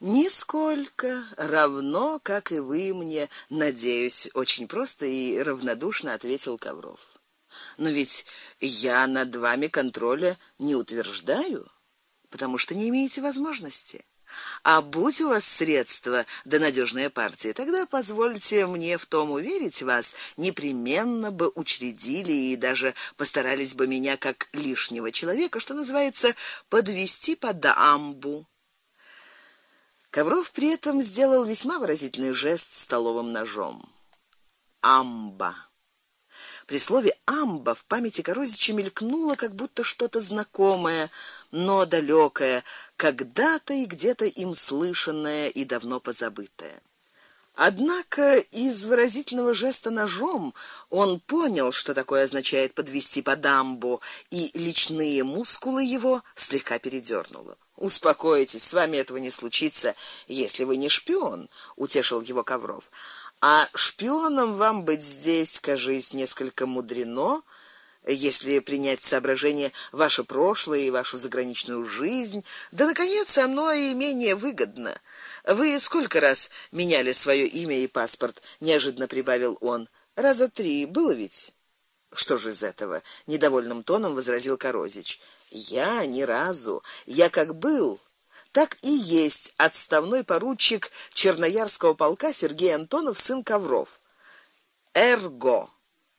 Нисколько, равно как и вы мне, надеюсь, очень просто и равнодушно ответил Ковров. Но ведь я над вами контроля не утверждаю, потому что не имеете возможности. А будь у вас средства да надежная партия, тогда позвольте мне в том уверить вас, непременно бы учредили и даже постарались бы меня как лишнего человека, что называется, подвести под амбу. Ковров при этом сделал весьма выразительный жест столовым ножом. Амба. При слове амба в памяти Корозича мелькнуло как будто что-то знакомое, но далекое, когда-то и где-то им слышанное и давно позабытое. Однако из выразительного жеста ножом он понял, что такое означает подвести по дамбу, и личные мускулы его слегка передёрнуло. Успокойтесь, с вами этого не случится, если вы не шпион, утешил его Ковров. А шпионом вам быть здесь, кажись, несколько мудрено, если принять в соображение ваше прошлое и вашу заграничную жизнь, да наконец оно и менее выгодно. Вы сколько раз меняли свое имя и паспорт? неожиданно прибавил он. Раза три, было ведь? Что же из этого? недовольным тоном возразил Корозич. Я ни разу. Я как был, так и есть отставной поручик Черноярского полка Сергей Антонов сын Ковров. Эрго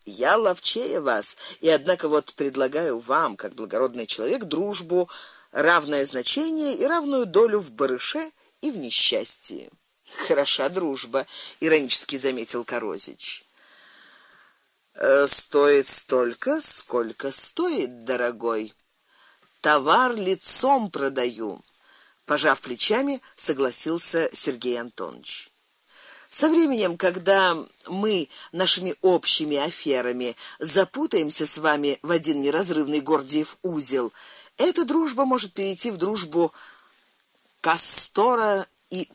я ловчее вас, и однако вот предлагаю вам, как благородный человек, дружбу, равное значение и равную долю в барыше и в несчастье. Хороша дружба, иронически заметил Корозич. Э, стоит столько, сколько стоит, дорогой. Товар лицом продаю, пожав плечами, согласился Сергей Антонович. Со временем, когда мы нашими общими аферами запутаемся с вами в один неразрывный гордиев узел, эта дружба может перейти в дружбу Кастора и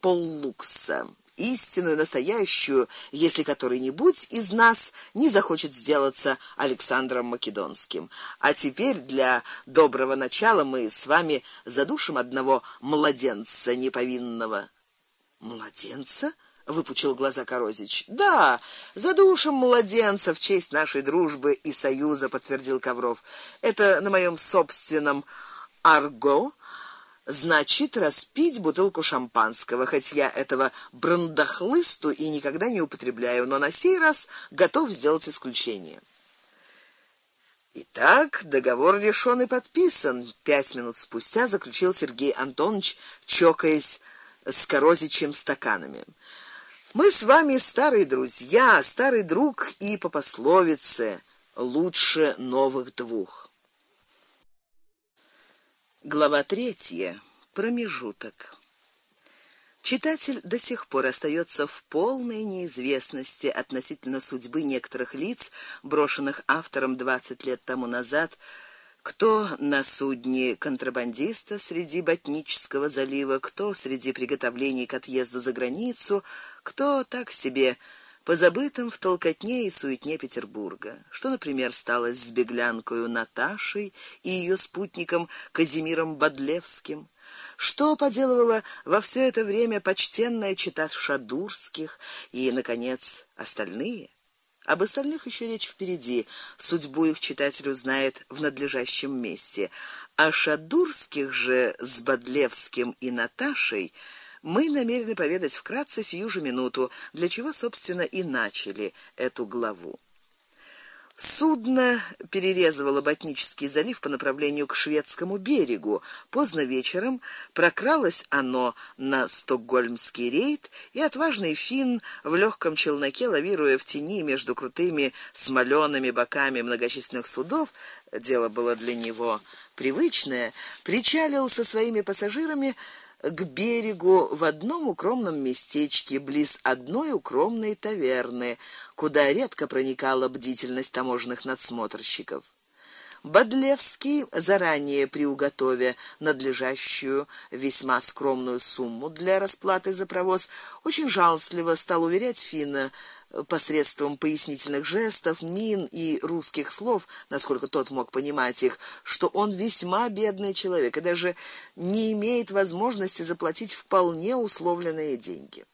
Поллукса, истинную, настоящую, если который-нибудь из нас не захочет сделаться Александром Македонским. А теперь для доброго начала мы с вами задушим одного младенца неповинного. Младенца? выпучил глаза Корозич. Да, задушим младенца в честь нашей дружбы и союза, подтвердил Ковров. Это на моем собственном арго значит распить бутылку шампанского, хоть я этого брандахлысту и никогда не употребляю, но на сей раз готов сделать исключение. Итак, договор решен и подписан. Пять минут спустя заключил Сергей Антонович, чокаясь с Корозичем стаканами. Мы с вами старые друзья, старый друг и по пословице лучше новых двух. Глава третья. Промежуток. Читатель до сих пор остается в полной неизвестности относительно судьбы некоторых лиц, брошенных автором 20 лет тому назад кто на судне контрабандиста среди Ботнического залива, кто среди приготовлений к отъезду за границу, кто так себе позабытым в толкотне и суетне Петербурга. Что, например, стало с беглянкой Наташей и ее спутником Казимиром Бодлевским? Что поделывала во все это время почтенная чита Шадурских и наконец остальные? Об остальных еще речь впереди. Судьбу их читатель узнает в надлежащем месте. А Шадурских же с Бодлевским и Наташей мы намерены поведать вкратце сию же минуту, для чего собственно и начали эту главу. Судно перерезывало Ботнический залив по направлению к шведскому берегу. Поздно вечером прокралось оно на стокгольмский рейд, и отважный фин в легком челноке, лавируя в тени между крутыми смолёными боками многочисленных судов, дело было для него привычное, причалил со своими пассажирами к берегу в одном укромном местечке близ одной укромной таверны, куда редко проникала бдительность таможенных надсмотрщиков. Бодлевский, заранее приуготовя надлежащую весьма скромную сумму для расплаты за провоз, очень жалостливо стал уверять Фина посредством пояснительных жестов, мин и русских слов, насколько тот мог понимать их, что он весьма бедный человек и даже не имеет возможности заплатить вполне условленные деньги.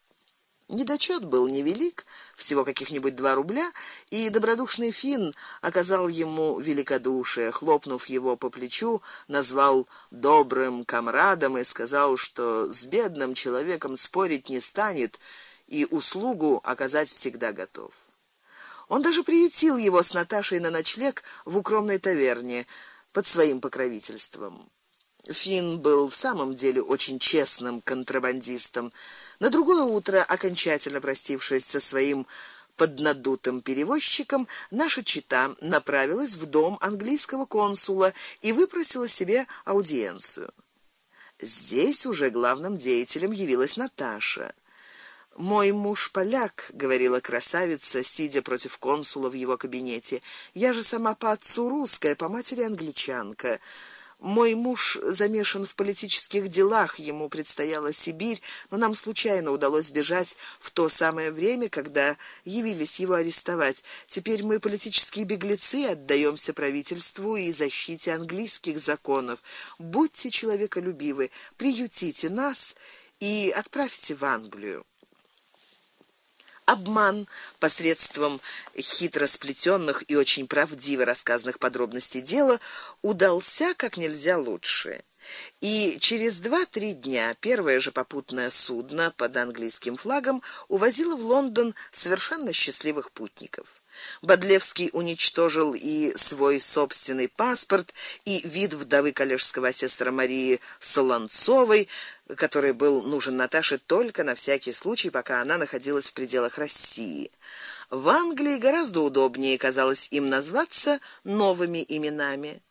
Недочет был невелик, всего каких-нибудь два рубля, и добродушный фин оказал ему великодушие, хлопнув его по плечу, назвал добрым комрадом и сказал, что с бедным человеком спорить не станет и услугу оказать всегда готов. Он даже приютил его с Наташей на ночлег в укромной таверне под своим покровительством. Фин был в самом деле очень честным контрабандистом. На другое утро, окончательно простившись со своим поднадутым перевозчиком, наша чита направилась в дом английского консула и выпросила себе аудиенцию. Здесь уже главным деятелем явилась Наташа. Мой муж поляк, говорила красавица, сидя против консула в его кабинете. Я же сама по отцу русская, по матери англичанка. Мой муж замешан в политических делах, ему предстояла Сибирь, но нам случайно удалось бежать в то самое время, когда явились его арестовать. Теперь мы политические беглецы, отдаёмся правительству и защите английских законов. Будьте человеколюбивы, приютите нас и отправьте в Англию. Обман посредством хитро сплетенных и очень правдиво рассказанных подробностей дела удался как нельзя лучше. И через два-три дня первое же попутное судно под английским флагом увозило в Лондон совершенно счастливых путников. Бодлевский уничтожил и свой собственный паспорт, и вид вдовы коллежского асессора Марии Солонцовой, который был нужен Наташе только на всякий случай, пока она находилась в пределах России. В Англии гораздо удобнее казалось им назваться новыми именами,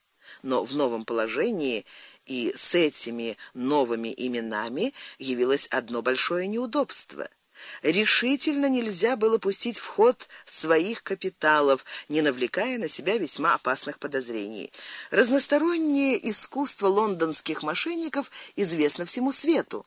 но в новом положении и с этими новыми именами явилось одно большое неудобство решительно нельзя было пустить в ход своих капиталов, не навлекая на себя весьма опасных подозрений. Разностороннее искусство лондонских мошенников известно всему свету.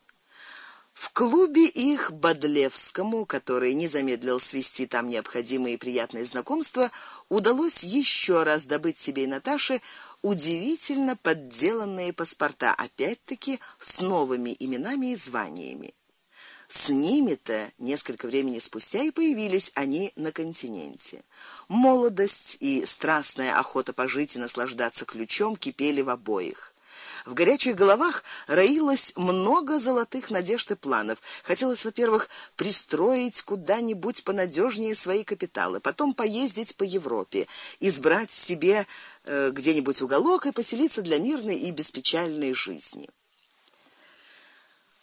В клубе их Бодлевскому, который не замедлил свести там необходимые и приятные знакомства, удалось еще раз добыть себе и Наташе удивительно подделанные паспорта, опять-таки с новыми именами и званиями. С ними-то несколько времени спустя и появились они на континенте. Молодость и страстная охота пожить и наслаждаться ключом кипели в обоих. В горячих головах роилось много золотых надежд и планов. Хотелось, во-первых, пристроить куда-нибудь понадежнее свои капиталы, потом поездить по Европе, избрать себе э, где-нибудь уголок и поселиться для мирной и беспечальной жизни.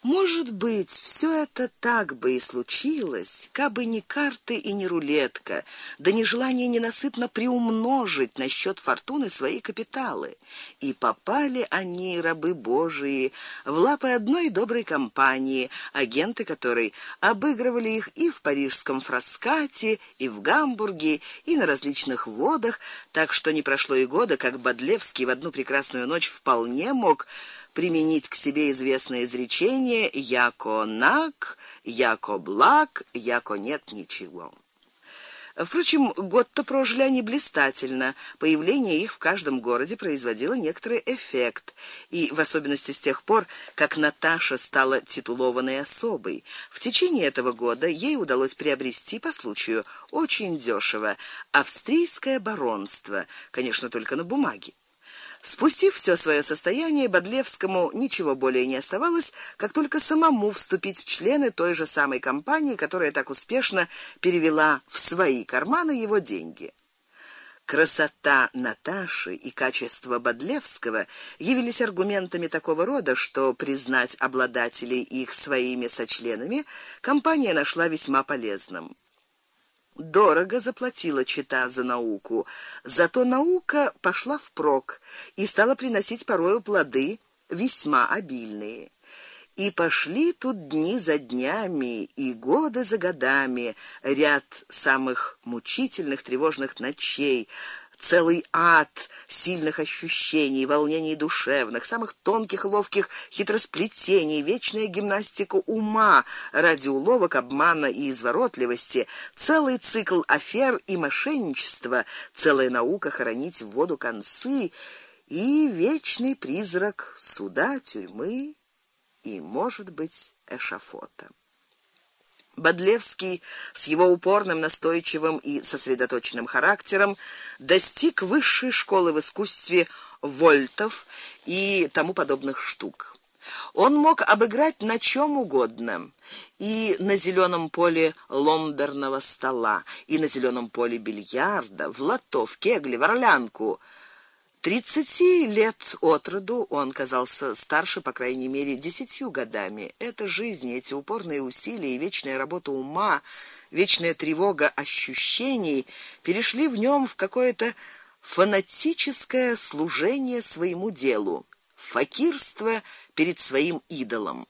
Может быть, все это так бы и случилось, кабы не карты и не рулетка, да не желание ненасытно приумножить на счет фортуны свои капиталы. И попали они, рабы Божии, в лапы одной доброй компании, агенты которой обыгрывали их и в парижском Фраскате, и в Гамбурге, и на различных водах, так что не прошло и года, как Бодлевский в одну прекрасную ночь вполне мог применить к себе известное изречение: яко наг, яко благ, яко нет ничего. Впрочем, год-то прожили они блистательно. Появление их в каждом городе производило некоторый эффект, и в особенности с тех пор, как Наташа стала титулованной особой. В течение этого года ей удалось приобрести по случаю очень дешево австрийское баронство, конечно, только на бумаге. Спустив все свое состояние, Бодлевскому ничего более не оставалось, как только самому вступить в члены той же самой компании, которая так успешно перевела в свои карманы его деньги. Красота Наташи и качество Бодлевского явились аргументами такого рода, что признать обладателей их своими сочленами компания нашла весьма полезным. Дорого заплатила чита за науку, зато наука пошла впрок и стала приносить порою плоды весьма обильные. И пошли тут дни за днями и годы за годами, ряд самых мучительных тревожных ночей, целый ад сильных ощущений, волнений душевных, самых тонких ловких хитросплетений, вечная гимнастика ума ради уловок, обмана и изворотливости, целый цикл афер и мошенничества, целая наука хоронить в воду концы и вечный призрак суда, тюрьмы и, может быть, эшафота. Бодлевский с его упорным, настойчивым и сосредоточенным характером достиг высшей школы в искусстве вольтов и тому подобных штук. Он мог обыграть на чем угодно: и на зеленом поле ломберного стола, и на зеленом поле бильярда, в лото, в кегли, в орлянку. Тридцати лет от роду он казался старше, по крайней мере, десятью годами. Эта жизнь, эти упорные усилия и вечная работа ума, вечная тревога ощущений перешли в нем в какое-то фанатическое служение своему делу, факирство перед своим идолом.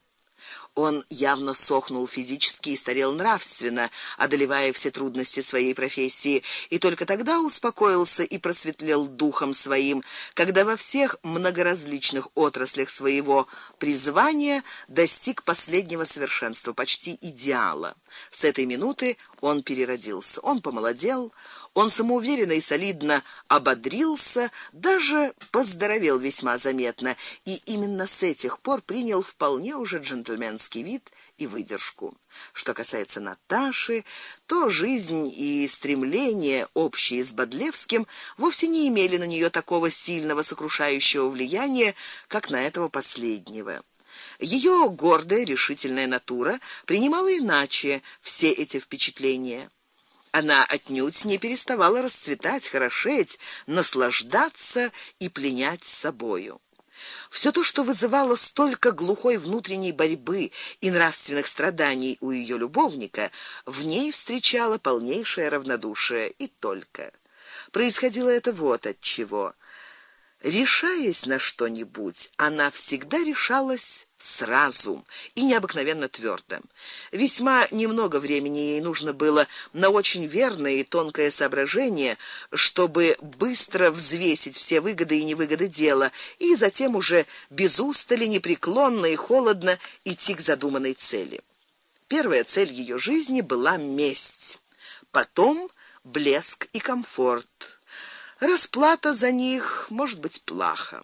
Он явно сохнул физически и старел нравственно, одолевая все трудности своей профессии, и только тогда успокоился и просветлел духом своим, когда во всех многоразличных отраслях своего призвания достиг последнего совершенства, почти идеала. С этой минуты он переродился. Он помолодел, он самоуверенно и солидно ободрился, даже поздоровел весьма заметно, и именно с этих пор принял вполне уже джентльменский вид и выдержку. Что касается Наташи, то жизнь и стремления, общие с Бодлевским, вовсе не имели на нее такого сильного сокрушающего влияния, как на этого последнего. Ее гордая, решительная натура принимала иначе все эти впечатления. Она отнюдь не переставала расцветать, хорошеть, наслаждаться и пленять собою. Все то, что вызывало столько глухой внутренней борьбы и нравственных страданий у ее любовника, в ней встречало полнейшее равнодушие и только. Происходило это вот от чего. Решаясь на что-нибудь, она всегда решалась сразу и необыкновенно твёрдо. Весьма немного времени ей нужно было на очень верное и тонкое соображение, чтобы быстро взвесить все выгоды и невыгоды дела и затем уже без устали непреклонно и холодно идти к задуманной цели. Первая цель ее жизни была месть, потом блеск и комфорт Расплата за них может быть плаха.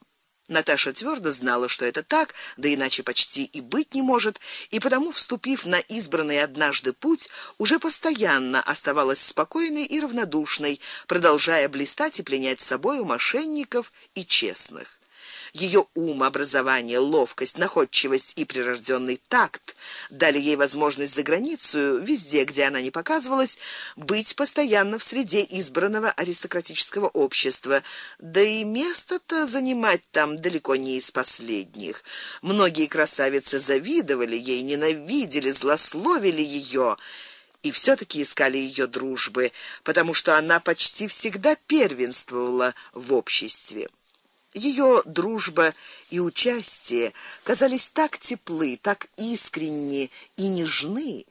Наташа твердо знала, что это так, да иначе почти и быть не может, и потому, вступив на избранный однажды путь, уже постоянно оставалась спокойной и равнодушной, продолжая блистать и пленять собой у мошенников и честных. Ее ум, образование, ловкость, находчивость и прирожденный такт дали ей возможность за границу, везде, где она не показывалась, быть постоянно в среде избранного аристократического общества. Да и место-то занимать там далеко не из последних. Многие красавицы завидовали ей, ненавидели, злословили ее и все таки искали ее дружбы, потому что она почти всегда первенствовала в обществе. Ее дружба и участие казались так теплы, так искренни и нежны,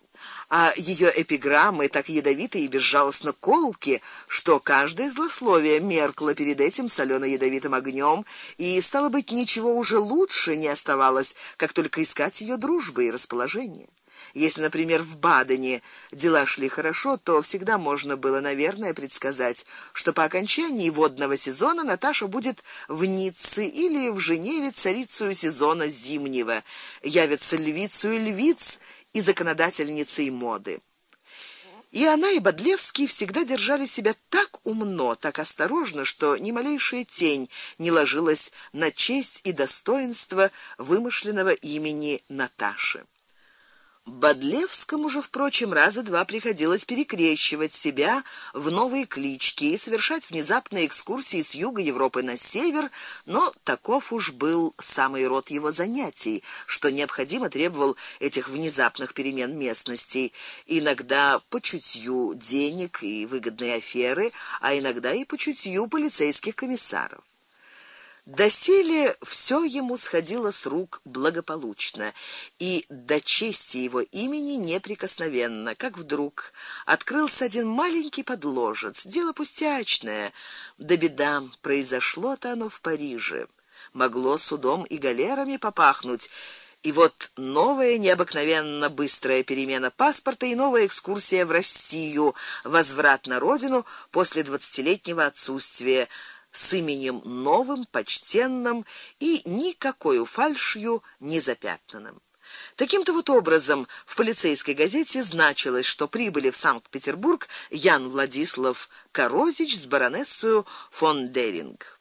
а ее эпиграммы так ядовиты и безжалостно колки, что каждое злословие меркло перед этим солено-ядовитым огнем, и стало быть ничего уже лучше не оставалось, как только искать ее дружбы и расположения. Если, например, в Бадене дела шли хорошо, то всегда можно было, наверное, предсказать, что по окончании водного сезона Наташа будет в Ницце или в Женеве царицей сезона зимнего, явится львицей львиц и законодательницей моды. И она и Бодлевский всегда держали себя так умно, так осторожно, что ни малейшая тень не ложилась на честь и достоинство вымышленного имени Наташи. Бодлевскому же, впрочем, раза два приходилось перекрещивать себя в новые клички и совершать внезапные экскурсии с юга Европы на север, но таков уж был самый род его занятий, что необходимо требовал этих внезапных перемен местностей, иногда по чутью денег и выгодной аферы, а иногда и по чутью полицейских комиссаров. Доселе все ему сходило с рук благополучно, и до чести его имени неприкосновенно, как вдруг открылся один маленький подложец, дело пустячное, да беда, произошло-то оно в Париже. Могло судом и галерами попахнуть. И вот новая необыкновенно быстрая перемена паспорта и новая экскурсия в Россию, возврат на родину после двадцатилетнего отсутствия с именем новым, почтенным и никакой фальшью не запятнанным. Таким-то вот образом в полицейской газете значилось, что прибыли в Санкт-Петербург Ян Владислав Корозич с баронессою фон Деринг.